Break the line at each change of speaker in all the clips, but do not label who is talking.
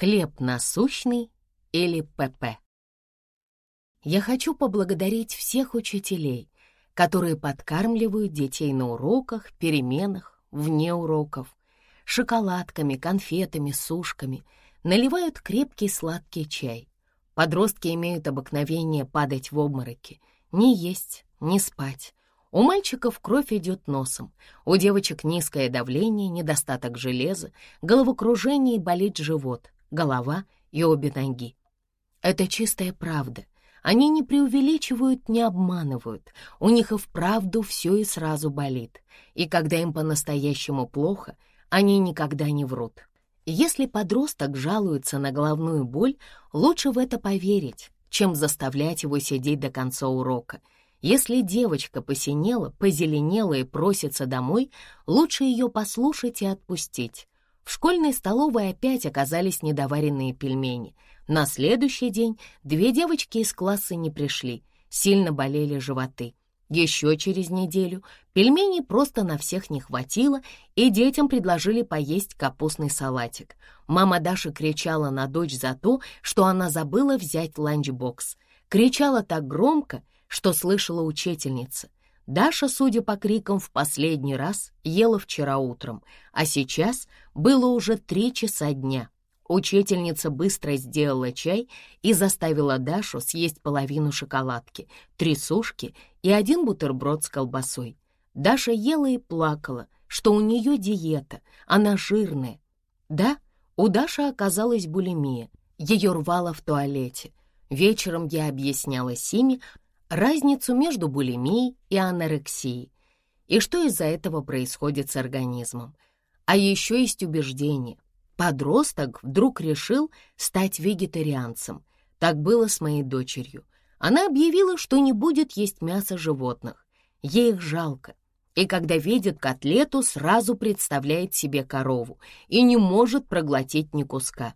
Хлеб насущный или ПП. Я хочу поблагодарить всех учителей, которые подкармливают детей на уроках, переменах, вне уроков, шоколадками, конфетами, сушками, наливают крепкий сладкий чай. Подростки имеют обыкновение падать в обмороки, не есть, не спать. У мальчиков кровь идет носом, у девочек низкое давление, недостаток железа, головокружение и болит живот — голова и обе ноги. Это чистая правда. Они не преувеличивают, не обманывают. У них и вправду все и сразу болит. И когда им по-настоящему плохо, они никогда не врут. Если подросток жалуется на головную боль, лучше в это поверить, чем заставлять его сидеть до конца урока. Если девочка посинела, позеленела и просится домой, лучше ее послушать и отпустить. В школьной столовой опять оказались недоваренные пельмени. На следующий день две девочки из класса не пришли, сильно болели животы. Еще через неделю пельменей просто на всех не хватило, и детям предложили поесть капустный салатик. Мама Даши кричала на дочь за то, что она забыла взять ланчбокс. Кричала так громко, что слышала учительница. Даша, судя по крикам, в последний раз ела вчера утром, а сейчас было уже три часа дня. Учительница быстро сделала чай и заставила Дашу съесть половину шоколадки, три сушки и один бутерброд с колбасой. Даша ела и плакала, что у нее диета, она жирная. Да, у Даши оказалась булимия, ее рвало в туалете. Вечером я объясняла Симе, разницу между булимией и анорексией, и что из-за этого происходит с организмом. А еще есть убеждение. Подросток вдруг решил стать вегетарианцем. Так было с моей дочерью. Она объявила, что не будет есть мясо животных. Ей их жалко. И когда видит котлету, сразу представляет себе корову и не может проглотить ни куска.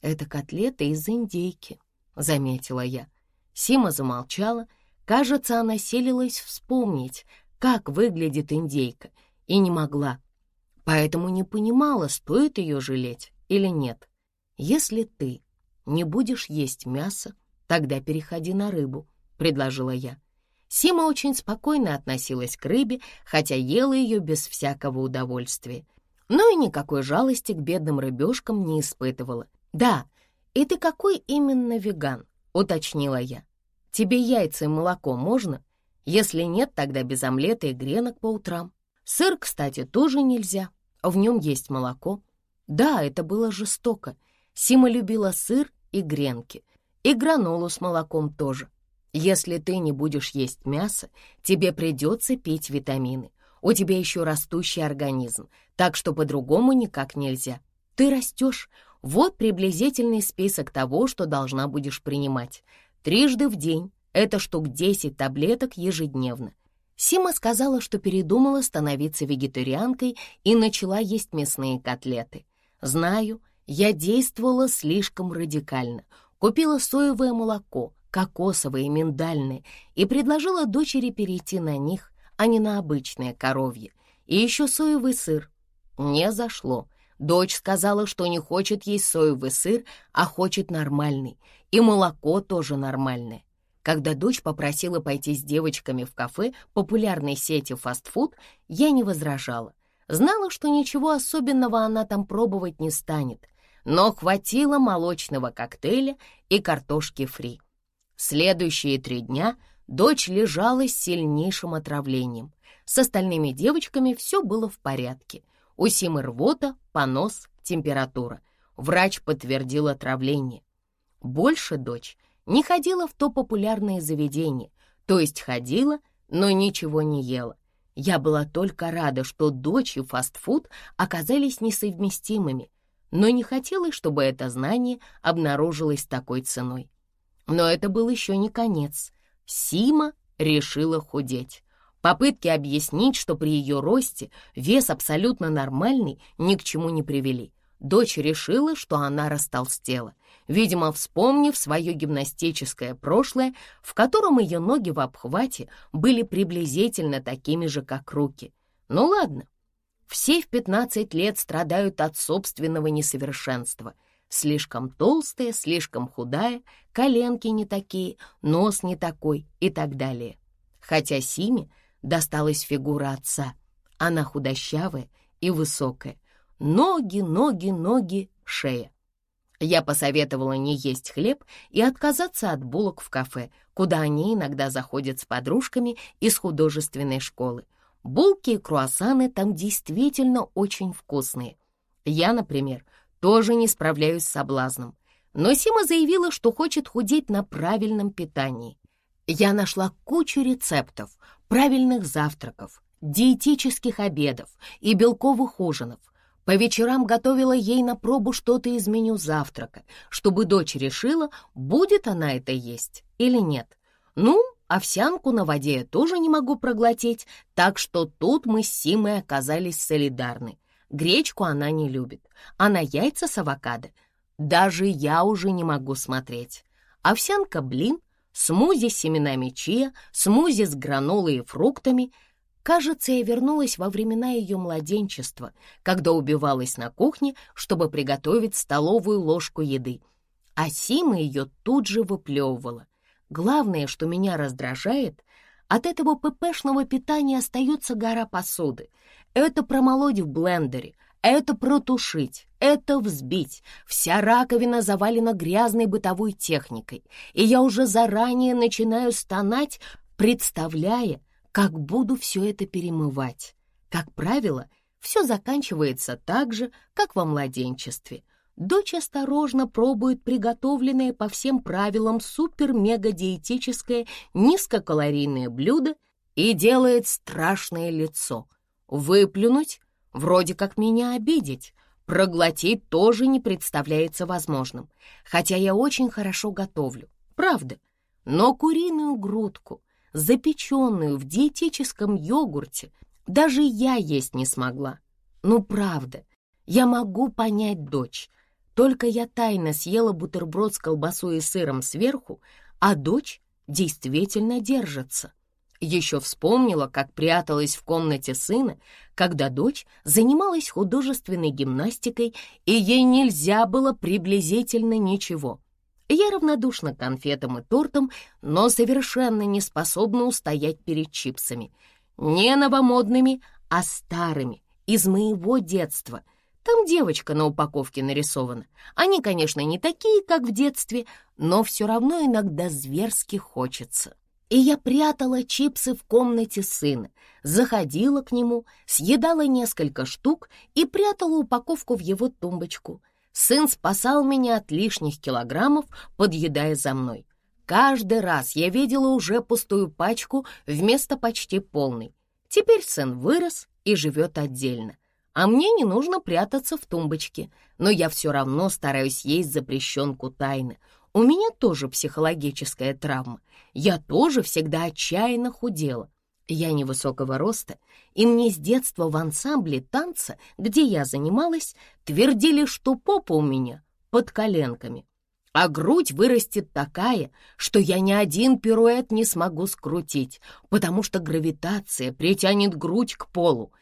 «Это котлета из индейки», — заметила я. Сима замолчала, — Кажется, она селилась вспомнить, как выглядит индейка, и не могла. Поэтому не понимала, стоит ее жалеть или нет. Если ты не будешь есть мясо, тогда переходи на рыбу, — предложила я. Сима очень спокойно относилась к рыбе, хотя ела ее без всякого удовольствия. Но и никакой жалости к бедным рыбешкам не испытывала. «Да, и ты какой именно веган?» — уточнила я. Тебе яйца и молоко можно? Если нет, тогда без омлета и гренок по утрам. Сыр, кстати, тоже нельзя. В нем есть молоко. Да, это было жестоко. Сима любила сыр и гренки. И гранолу с молоком тоже. Если ты не будешь есть мясо, тебе придется пить витамины. У тебя еще растущий организм, так что по-другому никак нельзя. Ты растешь. Вот приблизительный список того, что должна будешь принимать. Трижды в день, это штук 10 таблеток ежедневно. Сима сказала, что передумала становиться вегетарианкой и начала есть мясные котлеты. Знаю, я действовала слишком радикально. Купила соевое молоко, кокосовое и миндальное и предложила дочери перейти на них, а не на обычное коровье. И еще соевый сыр. Не зашло. Дочь сказала, что не хочет есть соевый сыр, а хочет нормальный, и молоко тоже нормальное. Когда дочь попросила пойти с девочками в кафе популярной сети фастфуд, я не возражала. Знала, что ничего особенного она там пробовать не станет, но хватило молочного коктейля и картошки фри. Следующие три дня дочь лежала с сильнейшим отравлением. С остальными девочками все было в порядке — у Симы рвота, понос, температура. Врач подтвердил отравление. Больше дочь не ходила в то популярное заведение, то есть ходила, но ничего не ела. Я была только рада, что дочь и фастфуд оказались несовместимыми, но не хотелось, чтобы это знание обнаружилось такой ценой. Но это был еще не конец. Сима решила худеть. Попытки объяснить, что при ее росте вес абсолютно нормальный, ни к чему не привели. Дочь решила, что она растолстела, видимо, вспомнив свое гимнастическое прошлое, в котором ее ноги в обхвате были приблизительно такими же, как руки. Ну ладно, все в 15 лет страдают от собственного несовершенства. Слишком толстая, слишком худая, коленки не такие, нос не такой и так далее. Хотя Симе досталась фигура отца. Она худощавая и высокая. Ноги, ноги, ноги, шея. Я посоветовала не есть хлеб и отказаться от булок в кафе, куда они иногда заходят с подружками из художественной школы. Булки и круассаны там действительно очень вкусные. Я, например, тоже не справляюсь с соблазном. Но Сима заявила, что хочет худеть на правильном питании. Я нашла кучу рецептов, правильных завтраков, диетических обедов и белковых ужинов. По вечерам готовила ей на пробу что-то из меню завтрака, чтобы дочь решила, будет она это есть или нет. Ну, овсянку на воде я тоже не могу проглотить, так что тут мы с Симой оказались солидарны. Гречку она не любит, а на яйца с авокадо даже я уже не могу смотреть. Овсянка, блин, смузи с семенами чия, смузи с гранолой и фруктами. Кажется, я вернулась во времена ее младенчества, когда убивалась на кухне, чтобы приготовить столовую ложку еды. А Сима ее тут же выплевывала. Главное, что меня раздражает, от этого ППшного питания остается гора посуды. Это промолоть в блендере, это протушить, это взбить. Вся раковина завалена грязной бытовой техникой, и я уже заранее начинаю стонать, представляя, как буду все это перемывать. Как правило, все заканчивается так же, как во младенчестве. Дочь осторожно пробует приготовленное по всем правилам супер-мега-диетическое низкокалорийное блюдо и делает страшное лицо — Выплюнуть — вроде как меня обидеть. Проглотить тоже не представляется возможным, хотя я очень хорошо готовлю, правда. Но куриную грудку, запеченную в диетическом йогурте, даже я есть не смогла. Ну, правда, я могу понять дочь. Только я тайно съела бутерброд с колбасой и сыром сверху, а дочь действительно держится. Еще вспомнила, как пряталась в комнате сына, когда дочь занималась художественной гимнастикой, и ей нельзя было приблизительно ничего. Я равнодушна к конфетам и тортам, но совершенно не способна устоять перед чипсами. Не новомодными, а старыми, из моего детства. Там девочка на упаковке нарисована. Они, конечно, не такие, как в детстве, но все равно иногда зверски хочется и я прятала чипсы в комнате сына, заходила к нему, съедала несколько штук и прятала упаковку в его тумбочку. Сын спасал меня от лишних килограммов, подъедая за мной. Каждый раз я видела уже пустую пачку вместо почти полной. Теперь сын вырос и живет отдельно. А мне не нужно прятаться в тумбочке, но я все равно стараюсь есть запрещенку тайно. У меня тоже психологическая травма. Я тоже всегда отчаянно худела. Я невысокого роста, и мне с детства в ансамбле танца, где я занималась, твердили, что попа у меня под коленками, а грудь вырастет такая, что я ни один пируэт не смогу скрутить, потому что гравитация притянет грудь к полу.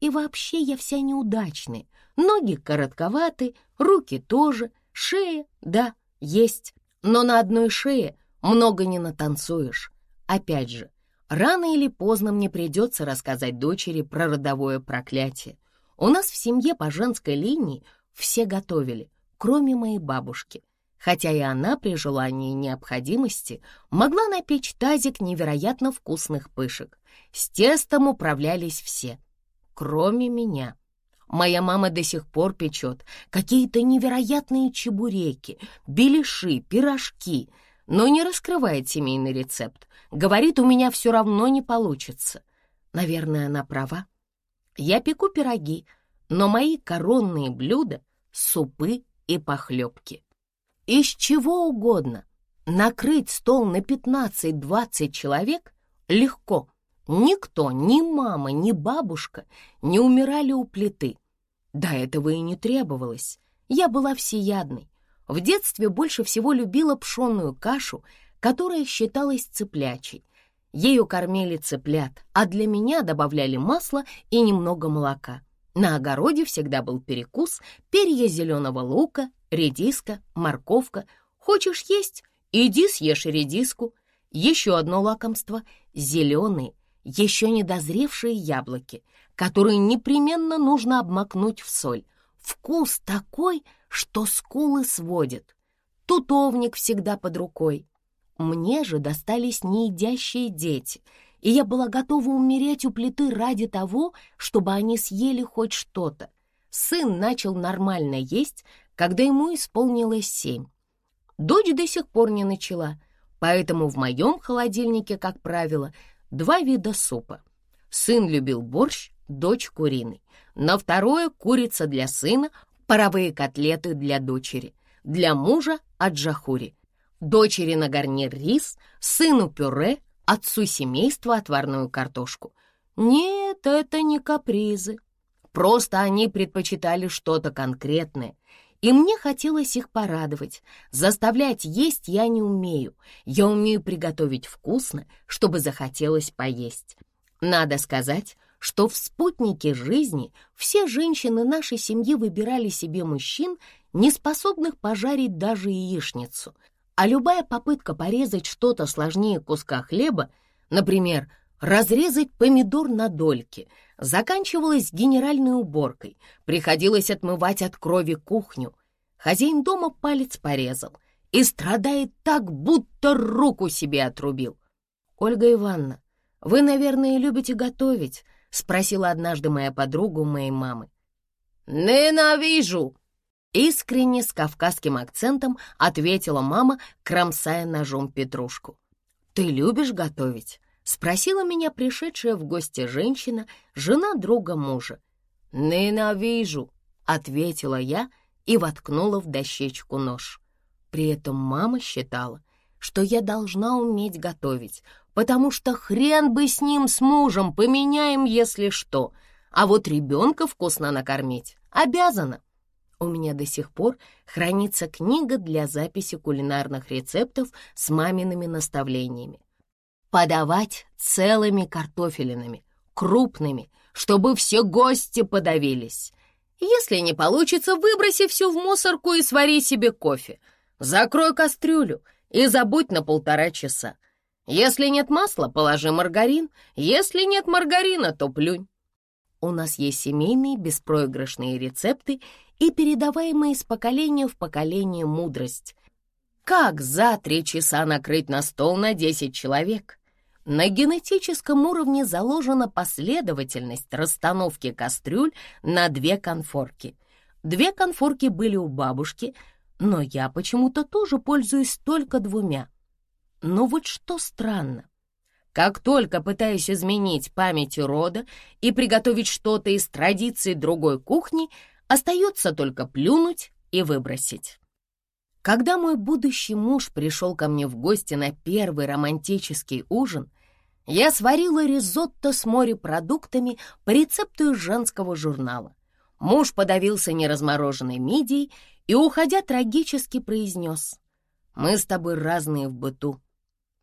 И вообще я вся неудачная. Ноги коротковаты, руки тоже, шея, да, есть. Но на одной шее много не натанцуешь. Опять же, рано или поздно мне придется рассказать дочери про родовое проклятие. У нас в семье по женской линии все готовили, кроме моей бабушки, хотя и она при желании необходимости могла напечь тазик невероятно вкусных пышек. С тестом управлялись все, кроме меня. Моя мама до сих пор печет какие-то невероятные чебуреки, беляши, пирожки, но не раскрывает семейный рецепт. Говорит, у меня все равно не получится. Наверное, она права. Я пеку пироги, но мои коронные блюда — супы и похлебки. Из чего угодно накрыть стол на 15-20 человек легко — Никто, ни мама, ни бабушка не умирали у плиты. До этого и не требовалось. Я была всеядной. В детстве больше всего любила пшенную кашу, которая считалась цыплячей. Ею кормили цыплят, а для меня добавляли масло и немного молока. На огороде всегда был перекус, перья зеленого лука редиска, морковка. Хочешь есть? Иди съешь редиску. Еще одно лакомство — зеленые, еще не дозревшие яблоки, которые непременно нужно обмакнуть в соль. Вкус такой, что скулы сводит. Тутовник всегда под рукой. Мне же достались неедящие дети, и я была готова умереть у плиты ради того, чтобы они съели хоть что-то. Сын начал нормально есть, когда ему исполнилось семь. Дочь до сих пор не начала, поэтому в моем холодильнике, как правило, два вида супа. Сын любил борщ, дочь — куриный. На второе — курица для сына, паровые котлеты для дочери. Для мужа — аджахури. Дочери на гарнир рис, сыну пюре, отцу семейства отварную картошку. Нет, это не капризы. Просто они предпочитали что-то конкретное, и мне хотелось их порадовать. Заставлять есть я не умею. Я умею приготовить вкусно, чтобы захотелось поесть. Надо сказать, что в спутнике жизни все женщины нашей семьи выбирали себе мужчин, не способных пожарить даже яичницу. А любая попытка порезать что-то сложнее куска хлеба, например, разрезать помидор на дольки — заканчивалась генеральной уборкой, приходилось отмывать от крови кухню. Хозяин дома палец порезал и страдает так, будто руку себе отрубил. «Ольга Ивановна, вы, наверное, любите готовить?» — спросила однажды моя подруга у моей мамы. «Ненавижу!» Искренне с кавказским акцентом ответила мама, кромсая ножом петрушку. «Ты любишь готовить?» Спросила меня пришедшая в гости женщина, жена друга мужа. «Ненавижу», — ответила я и воткнула в дощечку нож. При этом мама считала, что я должна уметь готовить, потому что хрен бы с ним, с мужем, поменяем, если что, а вот ребенка вкусно накормить обязана. У меня до сих пор хранится книга для записи кулинарных рецептов с мамиными наставлениями подавать целыми картофелинами, крупными, чтобы все гости подавились. Если не получится, выброси все в мусорку и свари себе кофе. Закрой кастрюлю и забудь на полтора часа. Если нет масла, положи маргарин. Если нет маргарина, то плюнь. У нас есть семейные беспроигрышные рецепты и передаваемые из поколения в поколение мудрость. Как за три часа накрыть на стол на десять человек? На генетическом уровне заложена последовательность расстановки кастрюль на две конфорки. Две конфорки были у бабушки, но я почему-то тоже пользуюсь только двумя. Но вот что странно. Как только пытаюсь изменить память рода и приготовить что-то из традиций другой кухни, остается только плюнуть и выбросить. Когда мой будущий муж пришел ко мне в гости на первый романтический ужин, я сварила ризотто с морепродуктами по рецепту из женского журнала. Муж подавился неразмороженной мидией и, уходя, трагически произнес «Мы с тобой разные в быту».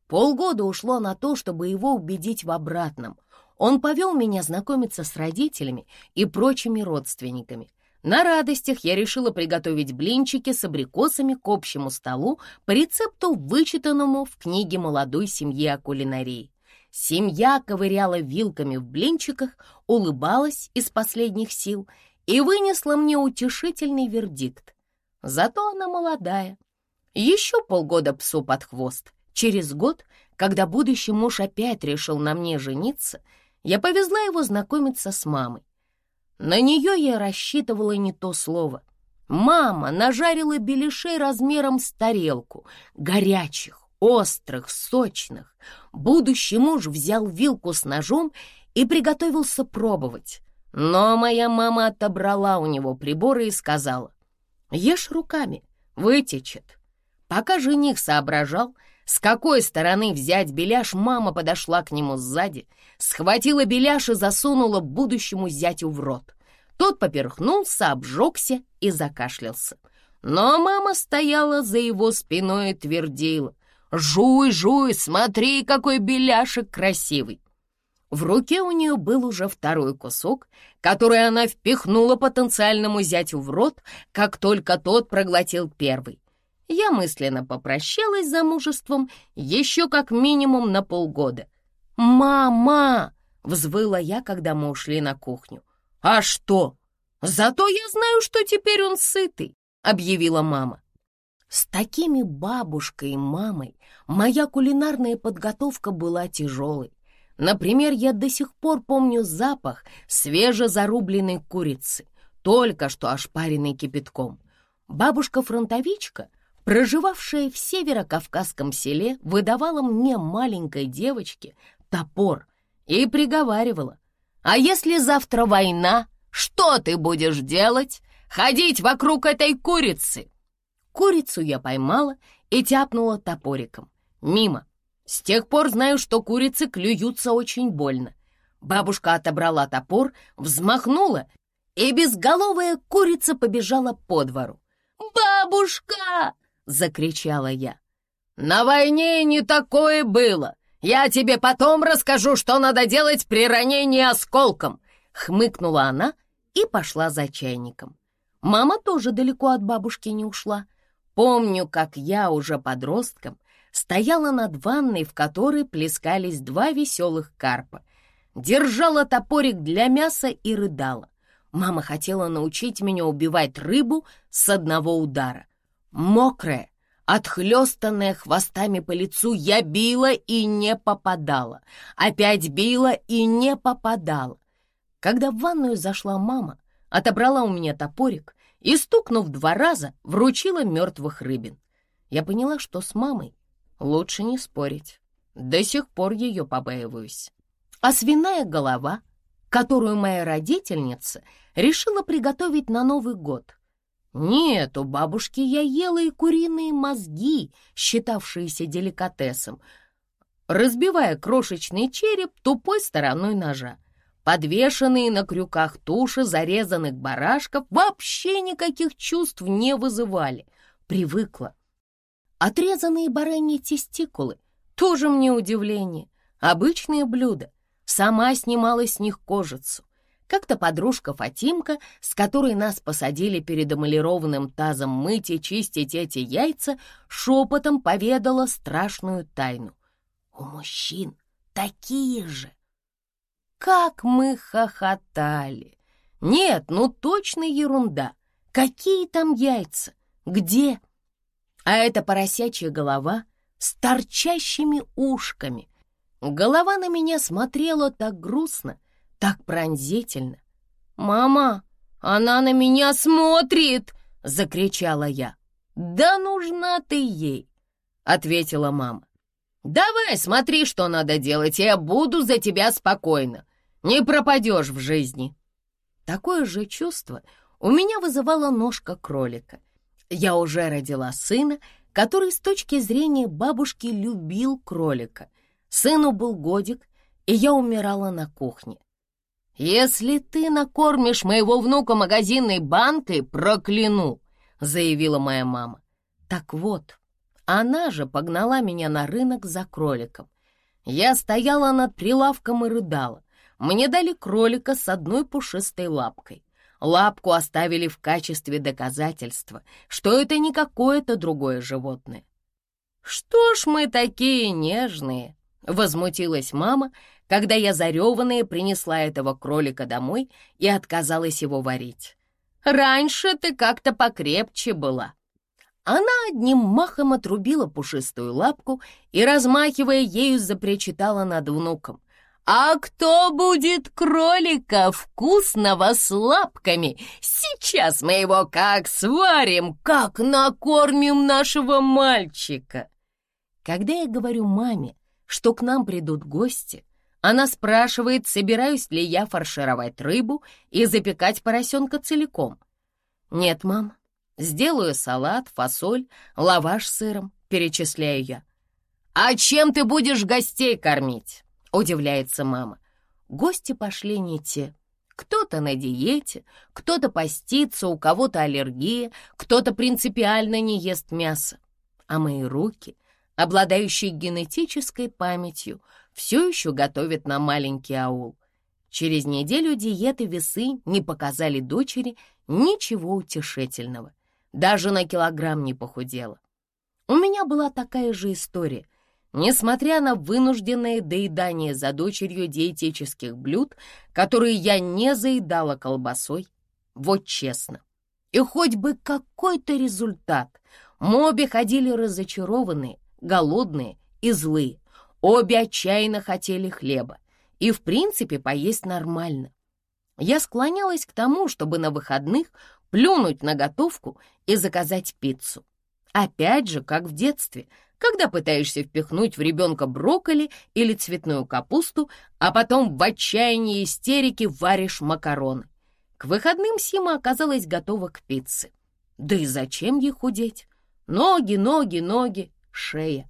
Полгода ушло на то, чтобы его убедить в обратном. Он повел меня знакомиться с родителями и прочими родственниками. На радостях я решила приготовить блинчики с абрикосами к общему столу по рецепту, вычитанному в книге молодой семьи о кулинарии. Семья ковыряла вилками в блинчиках, улыбалась из последних сил и вынесла мне утешительный вердикт. Зато она молодая. Еще полгода псу под хвост. Через год, когда будущий муж опять решил на мне жениться, я повезла его знакомиться с мамой. На нее я рассчитывала не то слово. Мама нажарила беляшей размером с тарелку, горячих, острых, сочных. Будущий муж взял вилку с ножом и приготовился пробовать. Но моя мама отобрала у него приборы и сказала, «Ешь руками, вытечет». Пока жених соображал, с какой стороны взять беляш, мама подошла к нему сзади, схватила беляш и засунула будущему зятю в рот. Тот поперхнулся, обжегся и закашлялся. Но мама стояла за его спиной и твердила, «Жуй, жуй, смотри, какой беляшек красивый!» В руке у нее был уже второй кусок, который она впихнула потенциальному зятю в рот, как только тот проглотил первый. Я мысленно попрощалась с замужеством еще как минимум на полгода. «Мама!» — взвыла я, когда мы ушли на кухню. «А что? Зато я знаю, что теперь он сытый», — объявила мама. С такими бабушкой и мамой моя кулинарная подготовка была тяжелой. Например, я до сих пор помню запах свежезарубленной курицы, только что ошпаренной кипятком. Бабушка-фронтовичка, проживавшая в северо-кавказском селе, выдавала мне, маленькой девочке, топор и приговаривала. «А если завтра война, что ты будешь делать? Ходить вокруг этой курицы?» Курицу я поймала и тяпнула топориком. Мимо. С тех пор знаю, что курицы клюются очень больно. Бабушка отобрала топор, взмахнула, и безголовая курица побежала по двору. «Бабушка!» — закричала я. «На войне не такое было. Я тебе потом расскажу, что надо делать при ранении осколком!» Хмыкнула она и пошла за чайником. Мама тоже далеко от бабушки не ушла. Помню, как я уже подростком стояла над ванной, в которой плескались два веселых карпа. Держала топорик для мяса и рыдала. Мама хотела научить меня убивать рыбу с одного удара. Мокрая, отхлестанная хвостами по лицу, я била и не попадала. Опять била и не попадала. Когда в ванную зашла мама, отобрала у меня топорик и, стукнув два раза, вручила мертвых рыбин. Я поняла, что с мамой Лучше не спорить. До сих пор ее побаиваюсь. А свиная голова, которую моя родительница решила приготовить на Новый год. Нет, у бабушки я ела и куриные мозги, считавшиеся деликатесом, разбивая крошечный череп тупой стороной ножа. Подвешенные на крюках туши зарезанных барашков вообще никаких чувств не вызывали. Привыкла. Отрезанные бараньи тестикулы — тоже мне удивление. Обычные блюда. Сама снимала с них кожицу. Как-то подружка Фатимка, с которой нас посадили перед эмалированным тазом мыть и чистить эти яйца, шепотом поведала страшную тайну. У мужчин такие же. Как мы хохотали! Нет, ну точно ерунда. Какие там яйца? Где? а это поросячья голова с торчащими ушками. Голова на меня смотрела так грустно, так пронзительно. «Мама, она на меня смотрит!» — закричала я. «Да нужна ты ей!» — ответила мама. «Давай, смотри, что надо делать, я буду за тебя спокойно. Не пропадешь в жизни». Такое же чувство у меня вызывала ножка кролика. Я уже родила сына, который с точки зрения бабушки любил кролика. Сыну был годик, и я умирала на кухне. «Если ты накормишь моего внука магазинной банкой, прокляну!» — заявила моя мама. Так вот, она же погнала меня на рынок за кроликом. Я стояла над прилавком и рыдала. Мне дали кролика с одной пушистой лапкой. Лапку оставили в качестве доказательства, что это не какое-то другое животное. «Что ж мы такие нежные!» — возмутилась мама, когда я зареванная принесла этого кролика домой и отказалась его варить. «Раньше ты как-то покрепче была». Она одним махом отрубила пушистую лапку и, размахивая ею, запричитала над внуком. «А кто будет кролика вкусного с лапками? Сейчас мы его как сварим, как накормим нашего мальчика!» Когда я говорю маме, что к нам придут гости, она спрашивает, собираюсь ли я фаршировать рыбу и запекать поросенка целиком. «Нет, мам, сделаю салат, фасоль, лаваш с сыром», — перечисляю я. «А чем ты будешь гостей кормить?» — удивляется мама. Гости пошли не те. Кто-то на диете, кто-то постится, у кого-то аллергия, кто-то принципиально не ест мясо. А мои руки, обладающие генетической памятью, все еще готовят на маленький аул. Через неделю диеты весы не показали дочери ничего утешительного. Даже на килограмм не похудела. У меня была такая же история. Несмотря на вынужденное доедание за дочерью диетических блюд, которые я не заедала колбасой, вот честно. И хоть бы какой-то результат. Мы обе ходили разочарованные, голодные и злые. Обе отчаянно хотели хлеба. И, в принципе, поесть нормально. Я склонялась к тому, чтобы на выходных плюнуть на готовку и заказать пиццу. Опять же, как в детстве, когда пытаешься впихнуть в ребенка брокколи или цветную капусту, а потом в отчаянии истерики варишь макароны. К выходным Сима оказалась готова к пицце. Да и зачем ей худеть? Ноги, ноги, ноги, шея.